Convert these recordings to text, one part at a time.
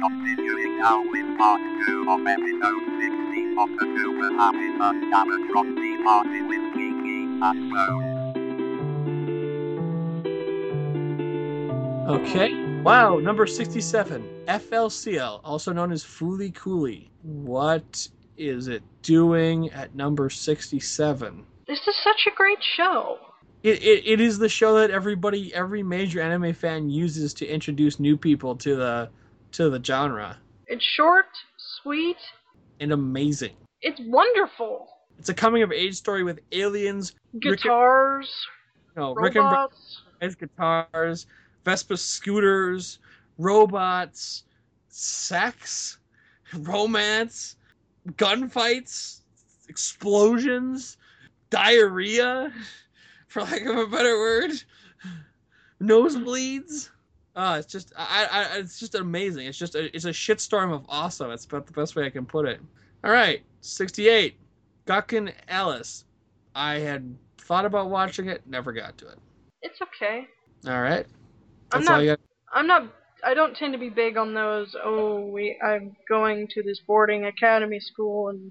Continuing now with part 2 of episode 60 of the Super Happy Party with Kiki and Rose. Okay. Wow, number 67. FLCL, also known as Fooly Cooly. What is it doing at number 67? This is such a great show. It, it, it is the show that everybody, every major anime fan uses to introduce new people to the to the genre. It's short, sweet, And amazing. it's wonderful. It's a coming of age story with aliens, Rick- Guitars, no, Rick and robots. Brian's guitars, Vespa scooters, robots, sex, romance, gunfights, explosions, diarrhea, for lack of a better word, nosebleeds. Ah, it's just, I, I, it's just amazing. It's just, a, it's a shitstorm of awesome. It's about the best way I can put it. All right, sixty-eight, Gakuen Alice. I had thought about watching it, never got to it. It's okay. All right. I'm That's all not- you got. I'm not. I don't tend to be big on those. Oh, we. I'm going to this boarding academy school and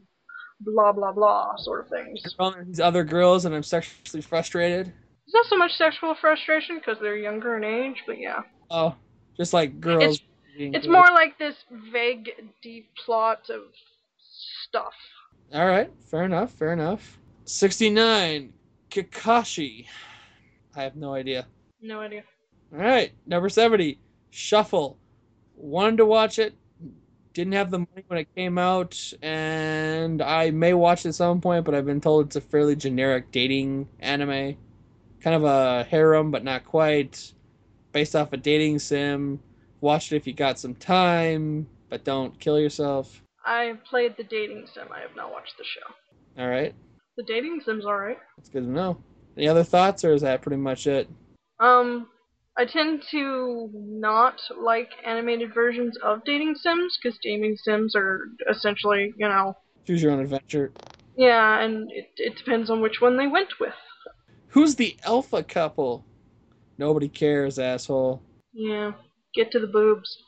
blah blah blah sort of things. Well, these other girls, and I'm sexually frustrated. It's not so much sexual frustration because they're younger in age, but yeah, Oh, just like girls. being it's more like this vague, deep plot of stuff. All right, fair enough. Fair enough. Sixty-nine, Kakashi. I have no idea. No idea. All right, number seventy, Shuffle. Wanted to watch it, didn't have the money when it came out, and I may watch it at some point, but I've been told it's a fairly generic dating anime, kind of a harem, but not quite, based off a dating sim. Watch it if you got some time, but don't kill yourself. I played the dating sim. I have not watched the show. All right, The dating sim's alright. that's good to know. Any other thoughts, or is that pretty much it? Um, I tend to not like animated versions of dating sims because dating sims are essentially, you know, Choose your own adventure. yeah, and it, it depends on which one they went with. Who's the alpha couple? Nobody cares, asshole. Yeah, get to the boobs.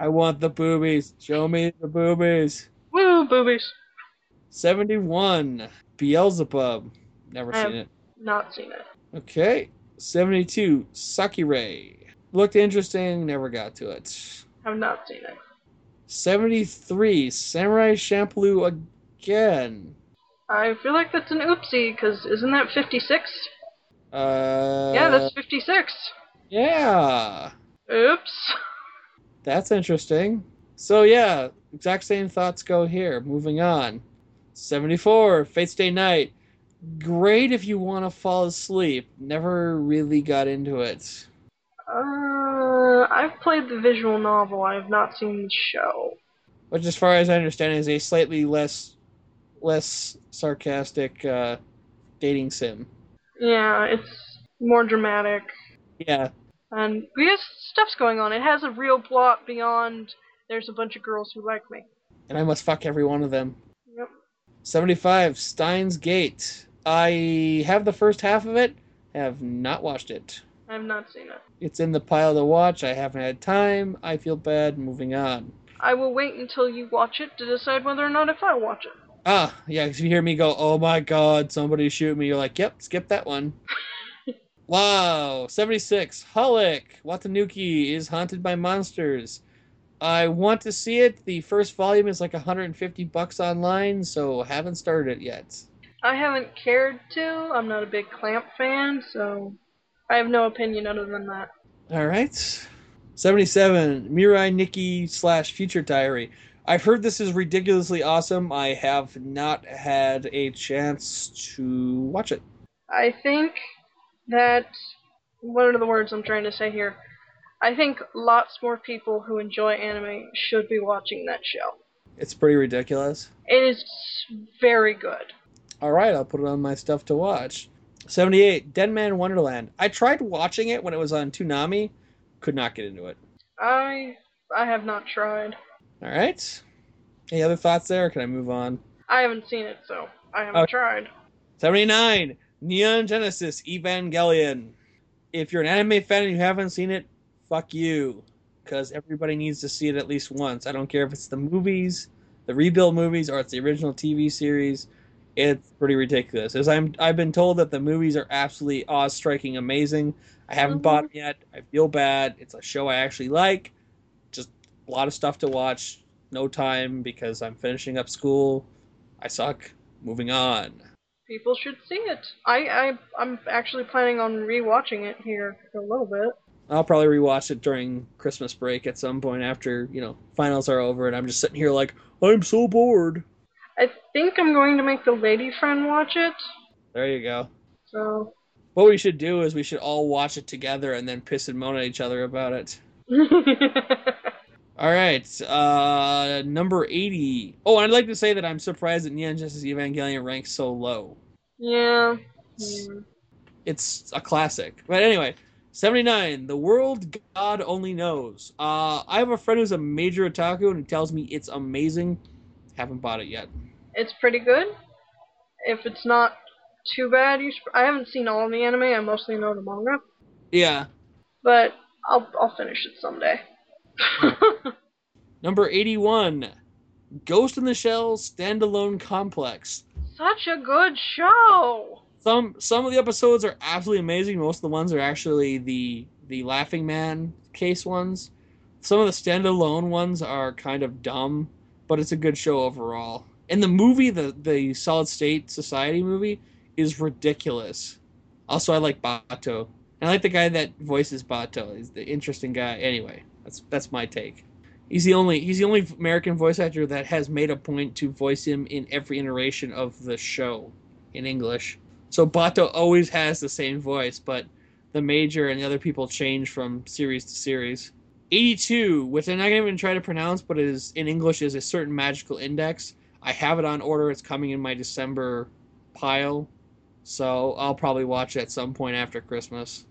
I want the boobies. Show me the boobies. Woo, boobies. 71. Beelzebub. Never I seen have- it. Not seen it. Okay. 72. Sakire. Looked interesting. Never got to it. I've not seen it. 73. Samurai Champloo again. I feel like that's an oopsie because isn't that 56? Uh, yeah, that's 56. Yeah. Oops. That's interesting. So yeah, exact same thoughts go here. Moving on. 74, Fate Stay Night. Great if you want to fall asleep. Never really got into it. Uh, I've played the visual novel. I have not seen the show. Which as far as I understand is a slightly less less sarcastic uh, dating sim. Yeah, it's more dramatic. Yeah. And because stuff's going on, it has a real plot beyond there's a bunch of girls who like me. And I must fuck every one of them. Yep. 75, Steins Gate. I have the first half of it, have not watched it. I have not seen it. It's in the pile to watch. I haven't had time. I feel bad. Moving on. I will wait until you watch it to decide whether or not if I watch it. Ah, yeah, 'cause you hear me go, oh my god, somebody shoot me. You're like, yep, skip that one. wow, 76. Hulk, Watanuki is haunted by monsters. I want to see it. The first volume is like 150 bucks online, so haven't started it yet. I haven't cared to. I'm not a big Clamp fan, so I have no opinion other than that. All right. 77. Mirai Nikki slash Future Diary. I've heard this is ridiculously awesome. I have not had a chance to watch it. I think that what are the words I'm trying to say here? I think lots more people who enjoy anime should be watching that show. It's pretty ridiculous. It is very good. All right, I'll put it on my stuff to watch. 78. Dead Man Wonderland. I tried watching it when it was on Toonami. Could not get into it. I I have not tried. All right. Any other thoughts there? Or can I move on? I haven't seen it, so I haven't Okay. tried. 79. Neon Genesis Evangelion. If you're an anime fan and you haven't seen it, fuck you. because everybody needs to see it at least once. I don't care if it's the movies, the rebuild movies, or it's the original TV series. It's pretty ridiculous. As I'm, I've been told that the movies are absolutely awe-striking, amazing. I haven't Mhm. bought them yet. I feel bad. It's a show I actually like. A lot of stuff to watch. No time because I'm finishing up school. I suck. Moving on. People should see it. I, I I'm actually planning on rewatching it here for a little bit. I'll probably rewatch it during Christmas break at some point after, you know, finals are over and I'm just sitting here like, I'm so bored. I think I'm going to make the lady friend watch it. There you go. So What we should do is we should all watch it together and then piss and moan at each other about it. All right, uh, number 80. Oh, I'd like to say that I'm surprised that Neon Justice Evangelion ranks so low. yeah. Hmm. It's a classic. But anyway, 79. The World God Only Knows. Uh, I have a friend who's a major otaku and he tells me it's amazing. Haven't bought it yet. It's pretty good. If it's not too bad, you should, I haven't seen all the anime. I mostly know the manga, Yeah. but I'll I'll finish it someday. Number 81. Ghost in the Shell Standalone Complex. Such a good show. Some some of the episodes are absolutely amazing. Most of the ones are actually the the Laughing Man case ones. Some of the standalone ones are kind of dumb, but it's a good show overall. And the movie, the the Solid State Society movie, is ridiculous. Also, I like Batou. And I like the guy that voices Batou. He's the interesting guy. Anyway, that's that's my take. He's the only he's the only American voice actor that has made a point to voice him in every iteration of the show in English. So Batou always has the same voice, but the major and the other people change from series to series. 82, which I'm not gonna even try to pronounce, but it is in English is a certain magical index. I have it on order. It's coming in my December pile, so I'll probably watch it at some point after Christmas.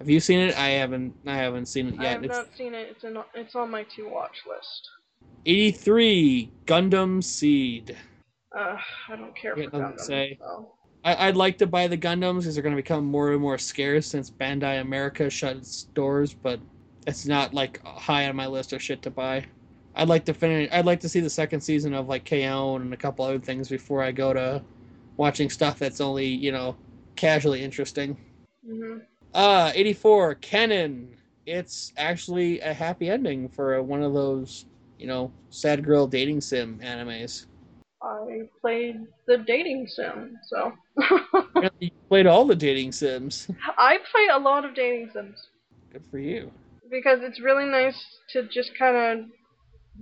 Have you seen it? I haven't. I haven't seen it yet. I have It's not seen it. It's in, it's on my to watch list. 83, Gundam Seed. Uh, I don't care for doesn't Gundam. say. So. I, I'd like to buy the Gundams because they're going to become more and more scarce since Bandai America shut its doors, but it's not like high on my list of shit to buy. I'd like to finish. I'd like to see the second season of like KO and a couple other things before I go to watching stuff that's only you know casually interesting. hmm Uh, 84 Kanon. It's actually a happy ending for one of those you know sad girl dating sim animes. I played the dating sim, so you played all the dating sims. I play a lot of dating sims Good for you. because it's really nice to just kind of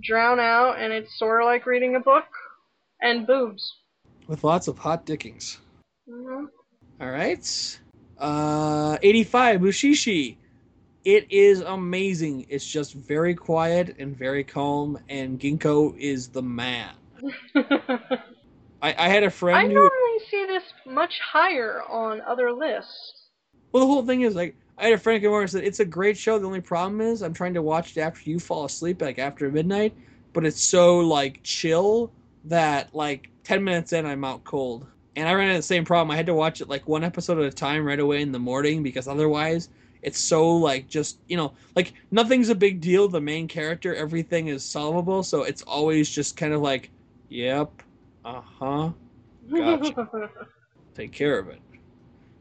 drown out, and it's sort of like reading a book and boobs. With lots of hot dickings. Mm-hmm. All right. Uh, 85 Mushishi. It is amazing. It's just very quiet and very calm, and Ginko is the man. I, I had a friend who. normally see this much higher on other lists. Well, the whole thing is like I had a friend come over and said it's a great show. The only problem is I'm trying to watch it after you fall asleep, like after midnight. But it's so like chill that like ten minutes in I'm out cold. And I ran into the same problem. I had to watch it like one episode at a time right away in the morning because otherwise it's so like just you know like nothing's a big deal. The main character, everything is solvable, so it's always just kind of like, yep, uh huh, Gotcha. take care of it.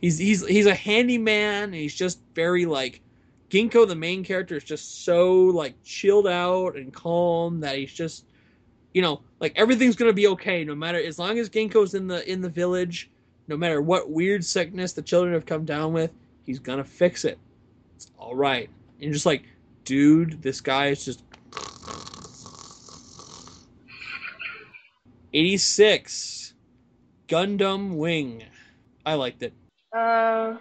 He's he's he's a handyman. And he's just very like Ginko, the main character, is just so like chilled out and calm that he's just you know like everything's gonna be okay no matter as long as Ginko's in the in the village, no matter what weird sickness the children have come down with, he's gonna fix it. It's all right. And you're just like, dude, this guy is just. 86 Gundam Wing. I liked it. Uh,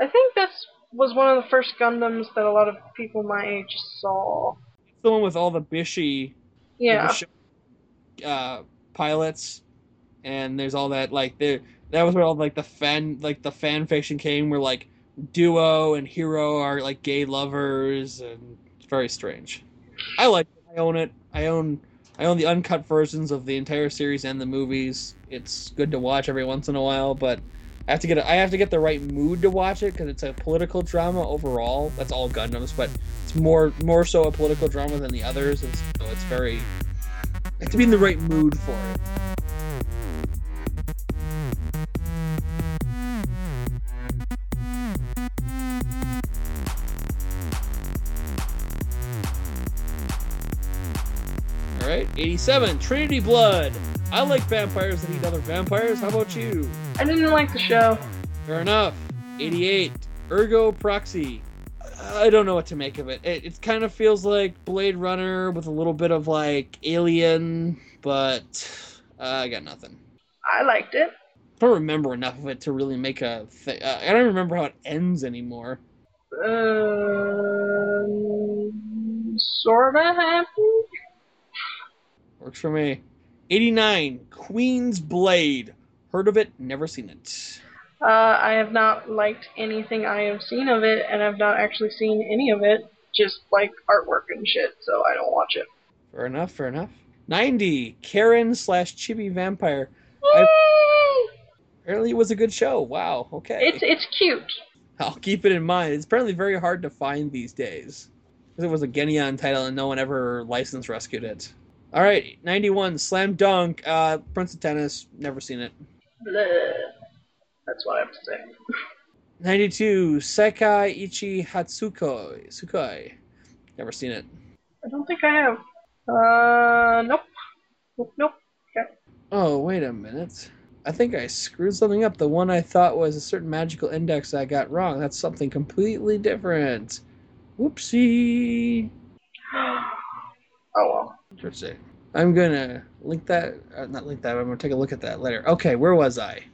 I think this was one of the first Gundams that a lot of people my age saw. It's the one with all the Bishy Yeah. the uh, pilots, and there's all that like there. That was where all like the fan like the fan fiction came, where like duo and Heero are like gay lovers, and it's very strange. I like it. I own it. I own I own the uncut versions of the entire series and the movies. It's good to watch every once in a while, but I have to get a, I have to get the right mood to watch it because it's a political drama overall. That's all Gundams, but it's more more so a political drama than the others, and so it's very. I have to be in the right mood for it. All right, 87 Trinity Blood. I like vampires that eat other vampires. How about you? I didn't like the show. Fair enough. 88 Ergo Proxy. I don't know what to make of it. It, it kind of feels like Blade Runner with a little bit of like Alien, but uh, I got nothing. I liked it. I don't remember enough of it to really make a thing. Uh, I don't remember how it ends anymore. Um, sorta happy. Works for me. 89 Queen's Blade. Heard of it, never seen it. Uh, I have not liked anything I have seen of it, and I've not actually seen any of it. Just like artwork and shit, so I don't watch it. Fair enough, fair enough. 90 Karin slash Chibi Vampire. I- Apparently it was a good show. Wow, okay. It's it's cute. I'll keep it in mind. It's apparently very hard to find these days. Because it was a Geneon title and no one ever license rescued it. All right, 91 Slam Dunk, uh, Prince of Tennis, never seen it. Bleh. That's what I have to say. 92 Sekai Ichi Hatsukoi, Sukoi, never seen it. I don't think I have. Uh, nope. Nope, nope. Oh, wait a minute. I think I screwed something up. The one I thought was a certain magical index I got wrong. That's something completely different. Whoopsie. Oh well. Interesting. I'm gonna link that. Uh, not link that. I'm gonna take a look at that later. Okay, where was I?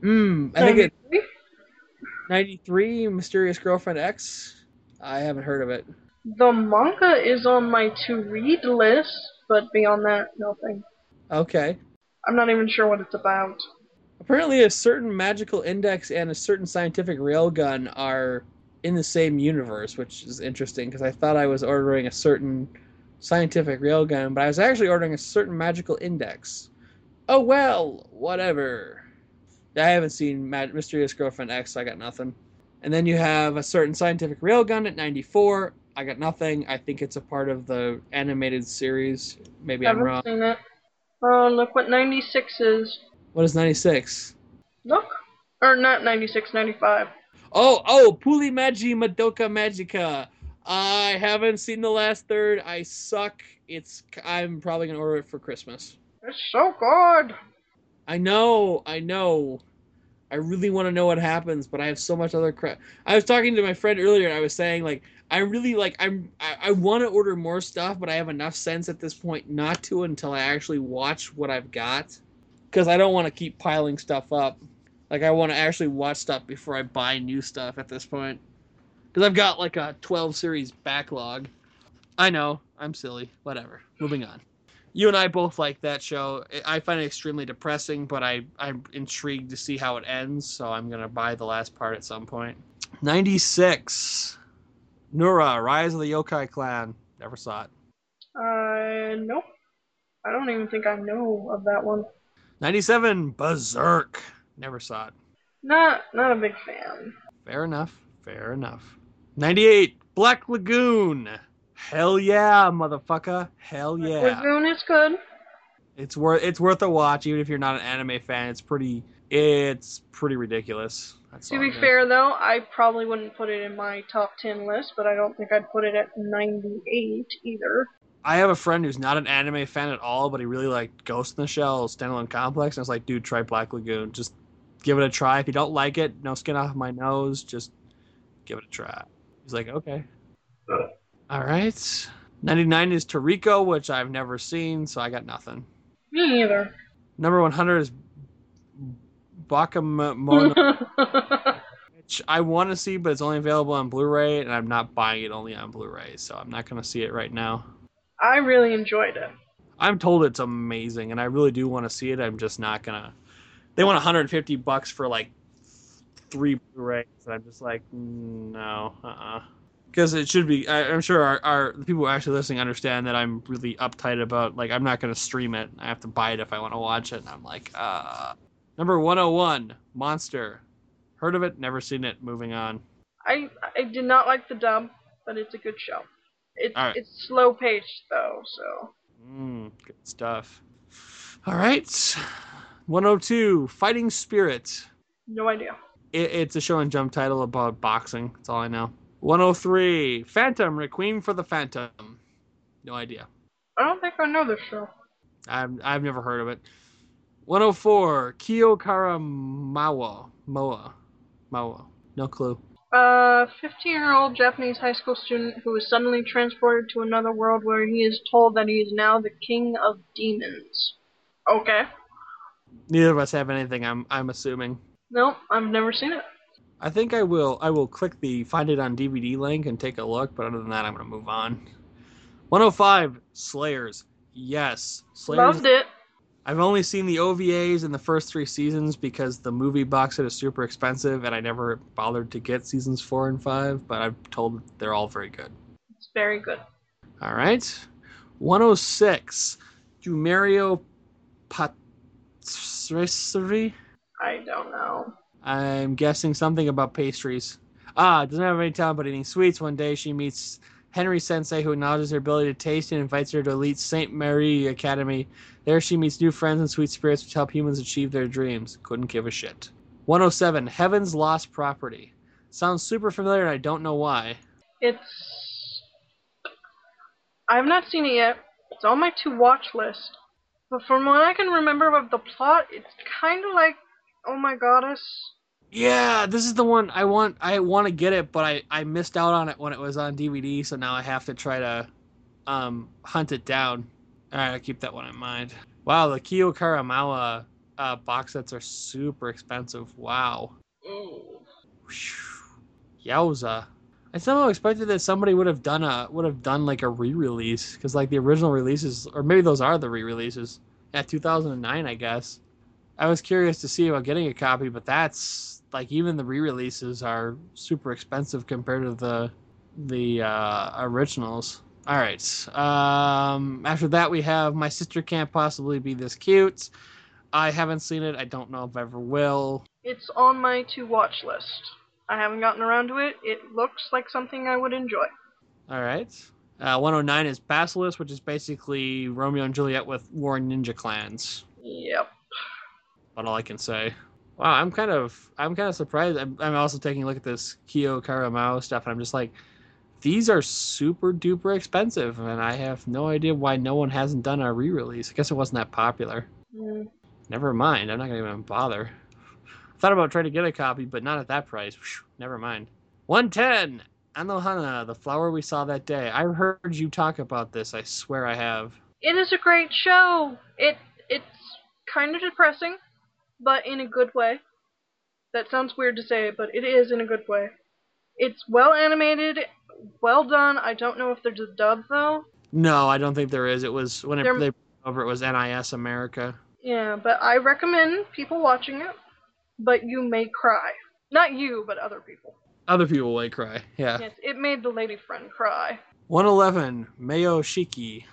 Hmm. I think it 93 Mysterious Girlfriend X. I haven't heard of it. The manga is on my to read list, but beyond that, nothing. Okay. I'm not even sure what it's about. Apparently, a certain magical index and a certain scientific railgun are in the same universe, which is interesting because I thought I was ordering a certain scientific railgun, but I was actually ordering a certain magical index. Oh well, whatever. I haven't seen Mad- Mysterious Girlfriend X, so I got nothing. And then you have a certain scientific railgun at 94. I got nothing. I think it's a part of the animated series. Maybe I'm wrong. seen it. Oh, look what 96 is. What is 96? Look. Or not 96, 95. Oh, oh, Puella Magi Madoka Magica. I haven't seen the last third. I suck. It's. I'm probably gonna order it for Christmas. It's so good. I know, I know. I really want to know what happens, but I have so much other crap. I was talking to my friend earlier, and I was saying like I really like I'm I, I want to order more stuff, but I have enough sense at this point not to until I actually watch what I've got, because I don't want to keep piling stuff up. Like I want to actually watch stuff before I buy new stuff at this point, because I've got like a 12 series backlog. I know I'm silly. Whatever. Moving on you and I both like that show. I find it extremely depressing, but I I'm intrigued to see how it ends. So I'm gonna buy the last part at some point. Ninety six, Nura, Rise of the Yokai Clan. Never saw it. Uh, nope. I don't even think I know of that one. Ninety seven, Berserk. Never saw it. Not, not a big fan. Fair enough. Fair enough. Ninety eight, Black Lagoon. Hell yeah, motherfucker. Hell yeah. Lagoon is good. It's worth it's worth a watch, even if you're not an anime fan. It's pretty it's pretty ridiculous. That's To be I'm gonna- fair, though, I probably wouldn't put it in my top 10 list, but I don't think I'd put it at 98 either. I have a friend who's not an anime fan at all, but he really liked Ghost in the Shell, Standalone Complex, and I was like, dude, try Black Lagoon. Just give it a try. If you don't like it, no skin off my nose. Just give it a try. He's like, okay. All right. 99 is Toriko, which I've never seen, so I got nothing. Me either. Number 100 is Bakamono, which I want to see, but it's only available on Blu-ray, and I'm not buying it only on Blu-ray, so I'm not going to see it right now. I really enjoyed it. I'm told it's amazing, and I really do want to see it. I'm just not gonna. They want 150 bucks for like three Blu-rays, and I'm just like, mm, no, uh-uh. Because it should be. I, I'm sure our, our the people who are actually listening understand that I'm really uptight about like I'm not gonna stream it. I have to buy it if I want to watch it, and I'm like, uh. Number 101, Monster. Heard of it, never seen it. Moving on. I I did not like the dub, but it's a good show. It's right. it's slow paced though, so Mm, good stuff. All right. 102, Fighting Spirit. no idea. It, it's a Shonen Jump title about boxing. That's all I know. 103, Phantom, Requiem for the Phantom. No idea. I don't think I know this show. I've, I've never heard of it. 104, Kiyokara Mawa. Moa. Mawa. No clue. Uh, A 15 year old Japanese high school student who is suddenly transported to another world where he is told that he is now the king of demons. Okay. Neither of us have anything, I'm, I'm assuming. Nope, I've never seen it. I think I will. I will click the find it on DVD link and take a look. But other than that, I'm gonna move on. 105 Slayers. Yes, Slayers. Loved it. I've only seen the OVAs in the first three seasons because the movie box set is super expensive, and I never bothered to get seasons four and five. But I'm told they're all very good. It's very good. All right, 106 Jumario Patisserie. I don't know. I'm guessing something about pastries. Ah, doesn't have any talent but eating sweets. One day she meets Henry Sensei, who acknowledges her ability to taste and invites her to elite St. Mary Academy. There she meets new friends and sweet spirits which help humans achieve their dreams. Couldn't give a shit. 107, Heaven's Lost Property. Sounds super familiar and I don't know why. It's. I've not seen it yet. It's on my to watch list. But from what I can remember of the plot, it's kind of like Oh My Goddess. Yeah, this is the one I want. I want to get it, but I I missed out on it when it was on DVD, so now I have to try to um hunt it down. All right, I'll keep that one in mind. Wow, the Kyo Karamawa uh, box sets are super expensive. Wow. Oh. Yowza. I somehow expected that somebody would have done a would have done like a re-release because like the original releases, or maybe those are the re-releases. Yeah, 2009, I guess. I was curious to see about getting a copy, but that's like even the re-releases are super expensive compared to the the uh, originals. All right. Um, after that, we have my sister can't possibly be this cute. I haven't seen it. I don't know if I ever will. It's on my to watch list. I haven't gotten around to it. It looks like something I would enjoy. All right. Uh, 109 is Basilisk, which is basically Romeo and Juliet with war ninja clans. Yep. About all I can say. Wow, I'm kind of I'm kind of surprised. I'm, I'm also taking a look at this Kyo Karamao stuff, and I'm just like, these are super duper expensive, and I have no idea why no one hasn't done a re-release. I guess it wasn't that popular. Mm. Never mind. I'm not gonna even bother. Thought about trying to get a copy, but not at that price. Phew, never mind. 110. Anohana, the flower we saw that day. I heard you talk about this. I swear I have. It is a great show. It it's kind of depressing, but in a good way. That sounds weird to say, but it is in a good way. It's well animated, well done. I don't know if there's a dub though. No, I don't think there is. It was when it, they over. It was NIS America. Yeah, but I recommend people watching it. But you may cry. Not you, but other people. Other people will cry. Yeah. Yes, it made the lady friend cry. 111. Mayo Shiki.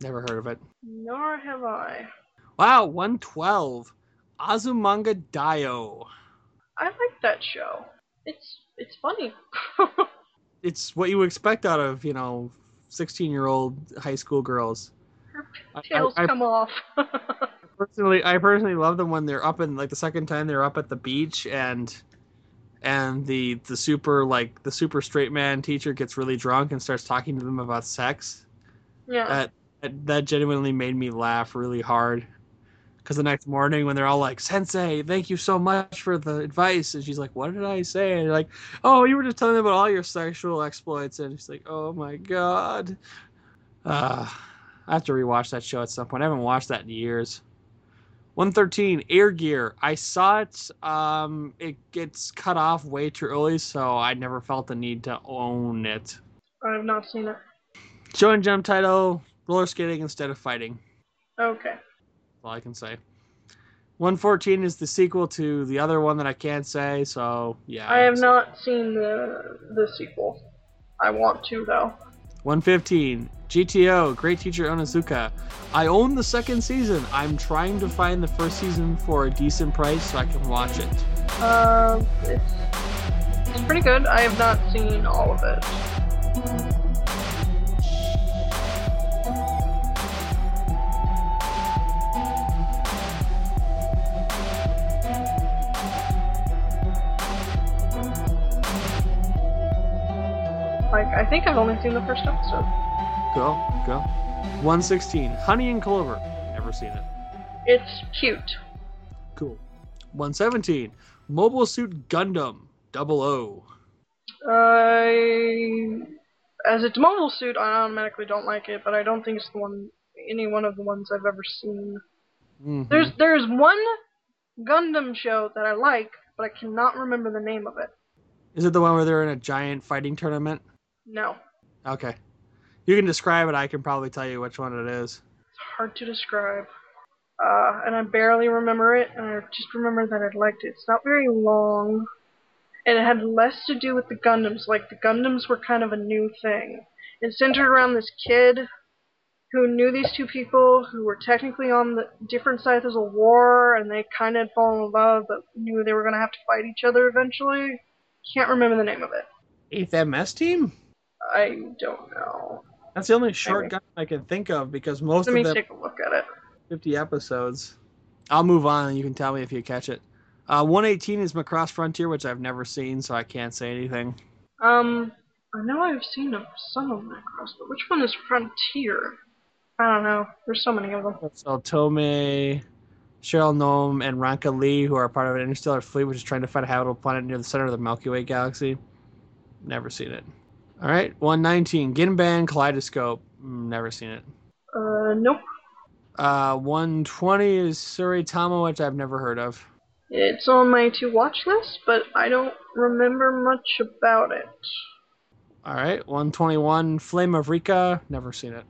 Never heard of it. Nor have I. Wow. 112. Azumanga Daioh. I like that show. It's it's funny. It's what you expect out of you know 16 year old high school girls. Her I- tails I- I- come off. personally i personally love them when they're up in like the second time they're up at the beach and and the the super like the super straight man teacher gets really drunk and starts talking to them about sex yeah. that that, that genuinely made me laugh really hard because the next morning when they're all like sensei thank you so much for the advice and she's like what did i say? And they're like oh you were just telling them about all your sexual exploits and she's like oh my god. Uh, i have to rewatch that show at some point. I haven't watched that in years. 113 air gear. I saw it um it gets cut off way too early so i never felt the need to own it. I have not seen it. Shonen Jump title roller skating instead of fighting. Okay. All I can say. 114 is the sequel to the other one that I can't say, so yeah. I have not seen the the sequel. I want to though. 115. GTO, Great Teacher Onizuka. I own the second season. I'm trying to find the first season for a decent price so I can watch it. Uh, it's, it's pretty good. I have not seen all of it. I think I've only seen the first episode. Go, go. 116. Honey and Clover. Never seen it. It's cute. Cool. 117. Mobile Suit Gundam. Double O. I, as it's mobile suit, I automatically don't like it, but I don't think it's the one, any one of the ones I've ever seen. Mhm. There's there's one Gundam show that I like, but I cannot remember the name of it. Is it the one where they're in a giant fighting tournament? No, Okay. You can describe it. I can probably tell you which one it is. it's hard to describe. Uh, and I barely remember it, and I just remember that I liked it. It's not very long, and it had less to do with the Gundams. Like the Gundams were kind of a new thing. It centered around this kid who knew these two people who were technically on the different sides of a war, and they kind of had fallen in love, but knew they were going to have to fight each other eventually. Can't remember the name of it. 8th MS team? I don't know. That's the only short gun I can think of because most Let me of them take a look at it. 50 episodes. I'll move on and you can tell me if you catch it. Uh, 118 is Macross Frontier, which I've never seen, so I can't say anything. Um, I know I've seen some of Macross, but which one is Frontier? I don't know. There's so many of them. So Tomei, Sheryl Nome, and Ranka Lee, who are part of an interstellar fleet which is trying to find a habitable planet near the center of the Milky Way galaxy. Never seen it. All right, 119, Ginban Kaleidoscope. Mm, Never seen it. Uh, nope. Uh, 120 is Tsuritama, which I've never heard of. It's on my to watch list, but I don't remember much about it. All right, 121, Flame of Recca. Never seen it.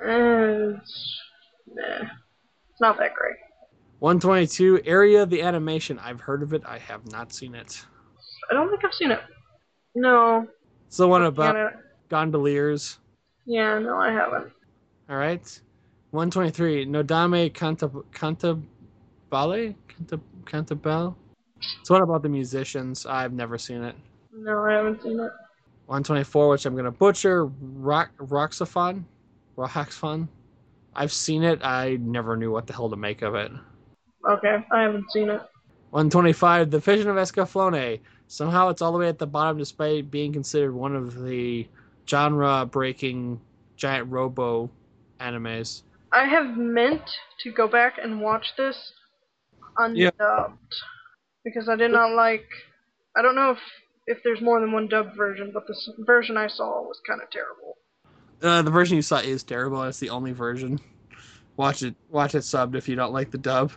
And nah, it's not that great. 122, Aria of the Animation. I've heard of it. I have not seen it. I don't think I've seen it. No. It's the one about Yeah, uh, gondoliers. yeah no, I haven't. All right. 123, Nodame Canta Cantabale? Canta Cantabelle? It's one about the musicians. I've never seen it. No, I haven't seen it. 124, which I'm going to butcher, Rock Roxophon? Roxophon? I've seen it. I never knew what the hell to make of it. Okay, I haven't seen it. 125, The Vision of Escaflowne. Somehow it's all the way at the bottom despite being considered one of the genre breaking giant robo animes. I have meant to go back and watch this undubbed Yeah. because I did not like. I don't know if if there's more than one dubbed version, but the version I saw was kind of terrible. Uh, the version you saw is terrible. It's the only version. Watch it. Watch it subbed if you don't like the dub.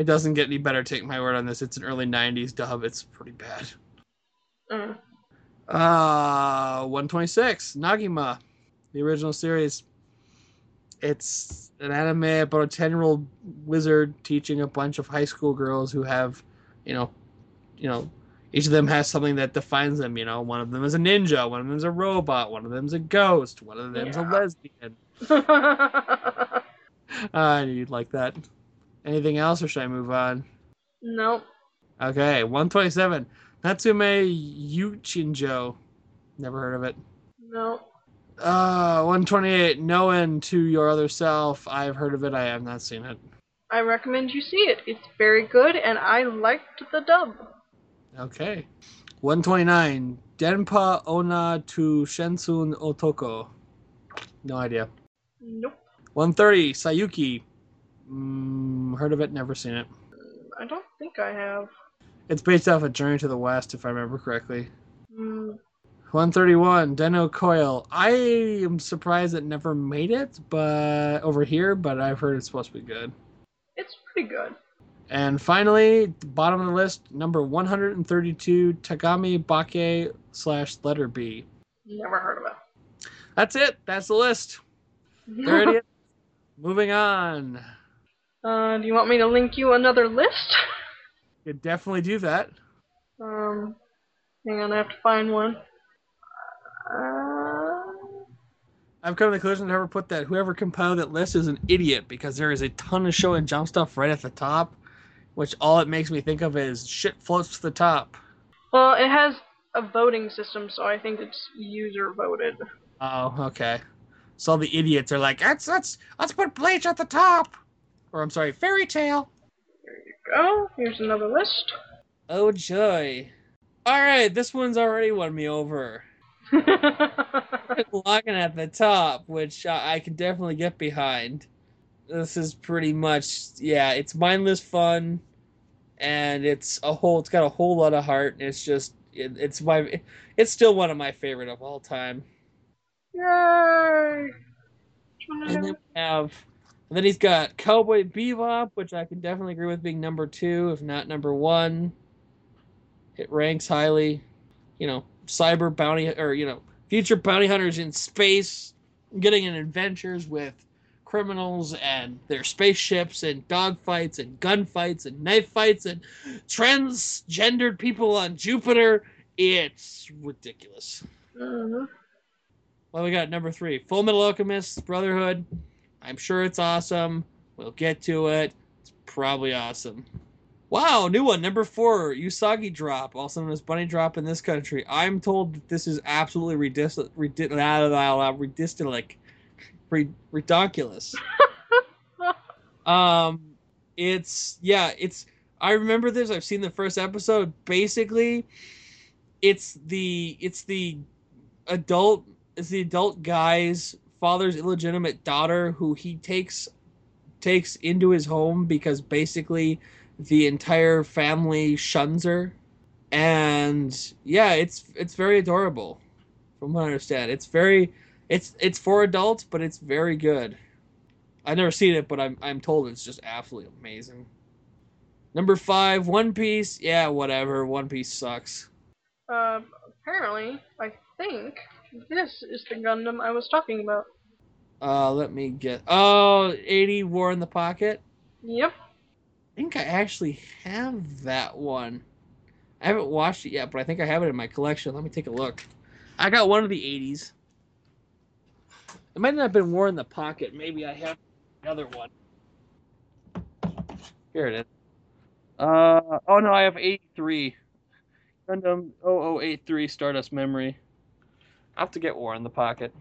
It doesn't get any better. Take my word on this. It's an early '90s dub. It's pretty bad. Mm. Uh, 126 Negima, the original series. It's an anime about a 10 year old wizard teaching a bunch of high school girls who have, you know, you know, each of them has something that defines them. You know, one of them is a ninja, one of them is a robot, one of them's a ghost, one of them's a Yeah. lesbian. Uh, you'd like that. Anything else, or should I move on? nope. Okay, 127 Natsume Yuchinjo. Never heard of it. Nope. Uh, 128, No End to Your Other Self. I've heard of it. I have not seen it. I recommend you see it. It's very good, and I liked the dub. Okay. 129, Denpa Ona to Shensun Otoko. No idea. Nope. 130, Saiyuki. Mm, heard of it, never seen it. I don't think I have. It's based off of Journey to the West, if I remember correctly. Mm, 131, Denno Coil. I am surprised it never made it, but over here, but I've heard it's supposed to be good. it's pretty good. And finally, bottom of the list, number 132, Tagami Bake slash letter B. Never heard of it. That's it. That's the list. There it is. Moving on. Uh, do you want me to link you another list? You could definitely do that. Um, hang on, I have to find one. Uh, I've come to the conclusion to put that whoever compiled that list is an idiot because there is a ton of Shonen Jump stuff right at the top, which all it makes me think of is shit floats to the top. Well, it has a voting system, so I think it's user voted. Oh, okay. So all the idiots are like, let's let's let's put Bleach at the top, or I'm sorry, Fairy Tale. There you go. Here's another list. Oh joy! All right, this one's already won me over. Locking at the top, which I, I can definitely get behind. This is pretty much yeah, it's mindless fun, and it's a whole. It's got a whole lot of heart. And it's just it, it's my it's still one of my favorite of all time. Yay! And then we have and then he's got Cowboy Bebop, which I can definitely agree with being number two, if not number one. It ranks highly. You know, cyber bounty or you know, future bounty hunters in space, getting in adventures with criminals and their spaceships and dogfights and gunfights and knife fights and transgendered people on Jupiter. It's ridiculous. Mhm. Well, we got number three, Full Metal Alchemist Brotherhood. I'm sure it's awesome. We'll get to it. It's probably awesome. Wow, new one, number four, Usagi Drop, also known as Bunny Drop in this country. I'm told that this is absolutely ridiculous, ridiculous, ridiculous. um, it's yeah, it's. I remember this. I've seen the first episode. Basically, it's the it's the adult it's the adult guy's father's illegitimate daughter who he takes takes into his home because basically the entire family shuns her. And yeah it's it's very adorable from what i understand. It's very it's it's for adults but it's very good. I've never seen it but i'm i'm told it's just absolutely amazing. Number five one piece. Yeah whatever. One piece sucks. Uh, apparently, I think this is the Gundam I was talking about. uh let me get oh 80 war in the pocket Yep. I think I actually have that one. I haven't watched it yet, but I think I have it in my collection. Let me take a look. I got one of the 80s. It might not have been War in the Pocket. Maybe I have the other one. Here it is. Uh oh no, I have 83. Gundam 0083 Stardust Memory. I have to get War in the Pocket.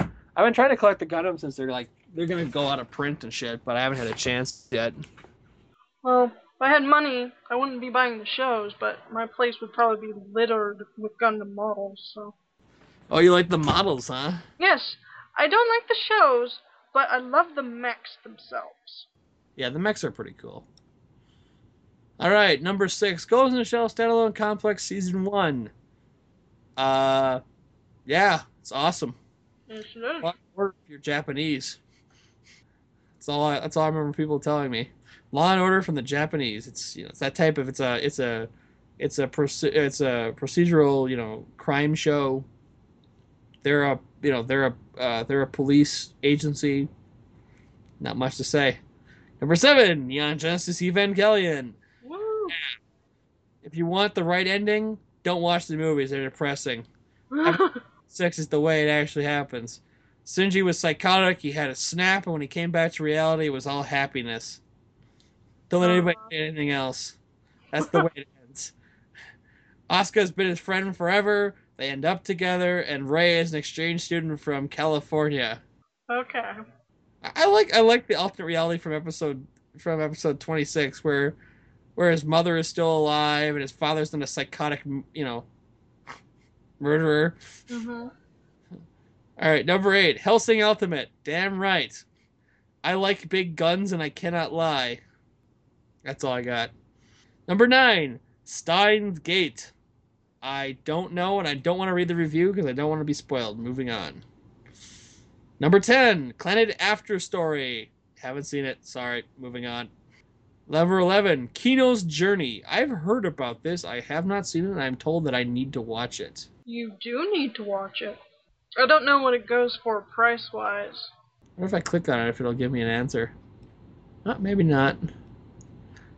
I've been trying to collect the Gundam since they're like they're gonna go out of print and shit, but I haven't had a chance yet. Well, if I had money, I wouldn't be buying the shows, but my place would probably be littered with Gundam models, so. Oh, you like the models, huh? Yes, I don't like the shows, but I love the mechs themselves. Yeah, the mechs are pretty cool. All right, number six, Ghost in the Shell Standalone Complex Season One. Uh, yeah, it's awesome. Yes, it is. Law and Order if you're Japanese. That's all. I, that's all I remember people telling me. Law and Order from the Japanese. It's you know it's that type of it's a it's a it's a it's a procedural you know crime show. They're a you know they're a uh, they're a police agency. Not much to say. Number seven, Neon Genesis Evangelion. Woo! If you want the right ending, don't watch the movies. They're depressing. Six is the way it actually happens. Shinji was psychotic. He had a snap, and when he came back to reality, it was all happiness. Don't let uh-huh. anybody say anything else. That's the way it ends. Asuka's been his friend forever. They end up together, and Rei is an exchange student from California. okay. I I like I like the alternate reality from episode from episode twenty six where where his mother is still alive and his father's in a psychotic you know murderer. hmm All right, number eight, Hellsing Ultimate. Damn right. I like big guns and I cannot lie. That's all I got. Number nine, Steins Gate. I don't know and I don't want to read the review because I don't want to be spoiled. Moving on. Number 10, Clannad After Story. Haven't seen it. Sorry. Moving on. Number 11, Kino's Journey. I've heard about this. I have not seen it and I'm told that I need to watch it. You do need to watch it. I don't know what it goes for price wise. Wonder if I click on it if it'll give me an answer. Uh, maybe not.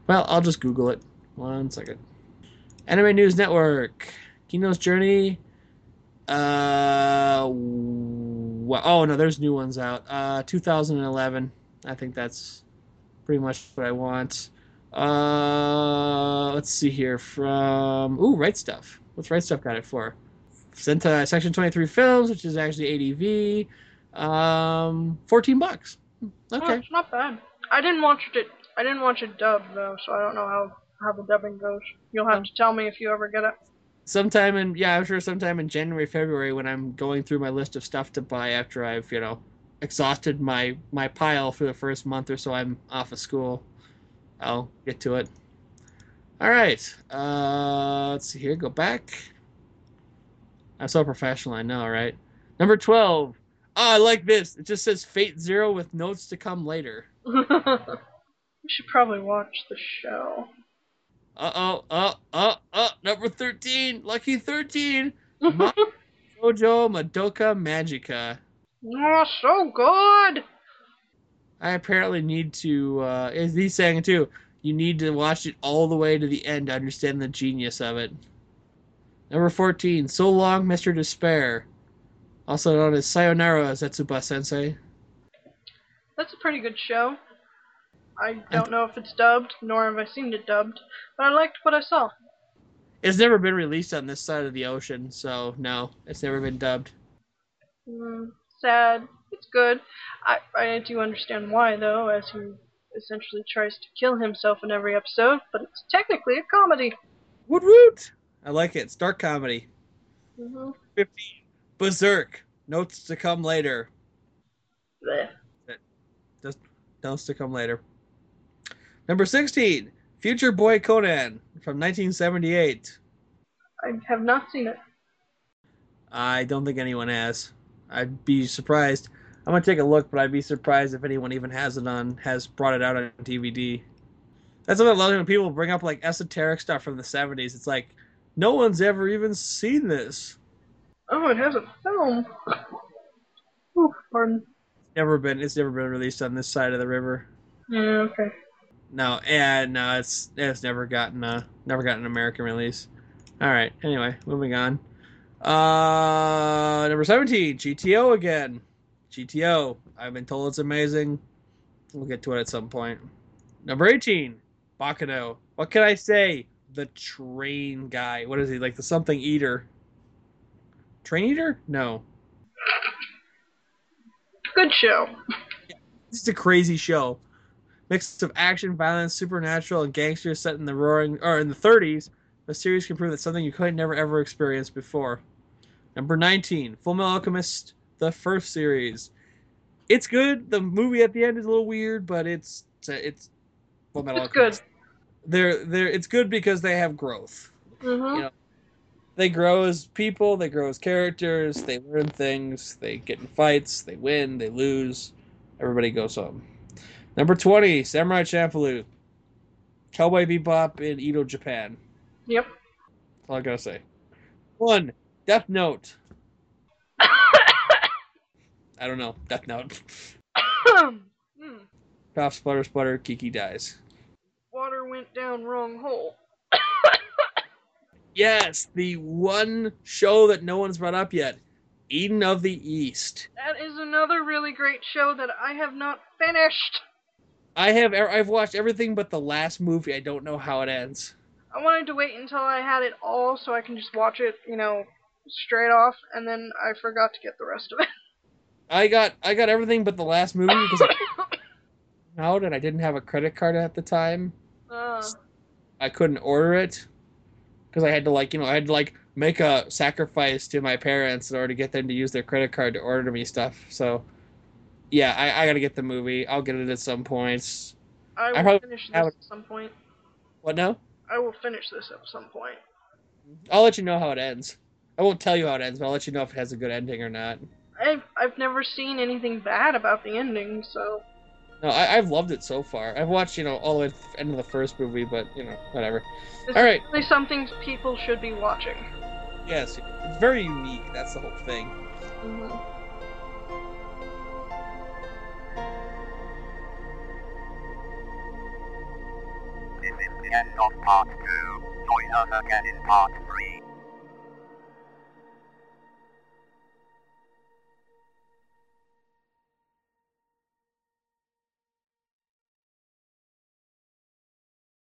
Well, I'll just Google it. One second. Anime News Network. Kino's Journey. Uh, well. Oh no, there's new ones out. Uh, 2011. I think that's pretty much what I want. Uh, let's see here from ooh, right stuff. What's right stuff got it for? Sent to Section 23 Films, which is actually ADV. Um, 14 bucks. Oh, Okay. it's not bad. I didn't watch it. I didn't watch it dubbed though, so I don't know how how the dubbing goes. You'll have Oh. to tell me if you ever get it. sometime in yeah, I'm sure sometime in January, February when I'm going through my list of stuff to buy after I've you know exhausted my my pile for the first month or so I'm off of school. I'll get to it. All right. Uh, let's see here. Go back. I'm so professional. I know, right? Number twelve. Oh, I like this. It just says Fate Zero with notes to come later. we should probably watch the show. Uh oh. Uh uh uh. Number thirteen. Lucky thirteen. Ma- Jojo Madoka Magica. Oh, so good. I apparently need to. Uh, is he saying too? You need to watch it all the way to the end to understand the genius of it. Number fourteen. So long, Mister Despair, also known as Sayonara Zetsubou Sensei. That's a pretty good show. I don't know if it's dubbed, nor have I seen it dubbed, but I liked what I saw. It's never been released on this side of the ocean, so no, it's never been dubbed. Mm, sad. It's good. I I do understand why though, as he essentially tries to kill himself in every episode, but it's technically a comedy. Woot woot! I like it. It's dark comedy. hmm Fifteen. Berserk. Notes to come later. Just notes to come later. Number sixteen. Future Boy Conan from 1978. I have not seen it. I don't think anyone has. I'd be surprised. I'm gonna take a look, but I'd be surprised if anyone even has it on has brought it out on DVD. That's what I love when people bring up like esoteric stuff from the 70s. It's like no one's ever even seen this. Oh, it has a film. Ooh, pardon. Never been. It's never been released on this side of the river. Yeah, okay. No, and no, it's it's never gotten a never gotten an American release. All right. Anyway, moving on. Uh, number seventeen, GTO again. GTO. I've been told it's amazing. We'll get to it at some point. Number eighteen, Baccano. What can I say? The train guy. What is he like? The something eater. Train eater? No. Good show. It's a crazy show. Mix of action, violence, supernatural, and gangsters set in the roaring or in the 30s. The series can prove that something you could never ever experience before. Number 19, Full Metal Alchemist, the first series. It's good. The movie at the end is a little weird, but it's it's Full Metal It's good. They're they're it's good because they have growth. hmm You know, They grow as people, they grow as characters, they learn things, they get in fights, they win, they lose. Everybody goes home. Number 20, Samurai Champloo. Cowboy Bebop in Edo, Japan. Yep. That's all I gotta say. One, Death Note. I don't know. Death Note. Hmm. Cough, sputter, sputter, Kiki dies. Went down wrong hole. Yes, the one show that no one's brought up yet. Eden of the East. That is another really great show that I have not finished. I have er, I've watched everything but the last movie. I don't know how it ends. I wanted to wait until I had it all so I can just watch it, you know, straight off, and then I forgot to get the rest of it. I got I got everything but the last movie because I out and I didn't have a credit card at the time. I couldn't order it because I had to like you know I had to like make a sacrifice to my parents in order to get them to use their credit card to order me stuff. So yeah, I, I got to get the movie. I'll get it at some point. I I will probably finish this at some point. What now? I will finish this at some point. I'll let you know how it ends. I won't tell you how it ends, but I'll let you know if it has a good ending or not. I've I've never seen anything bad about the ending, so No, I, I've loved it so far. I've watched, you know, all the way to the end of the first movie, but you know, whatever. this All is right. really something people should be watching. Yes, it's very unique. That's the whole thing. hmm This is the end of part 2. Join us again in part 3.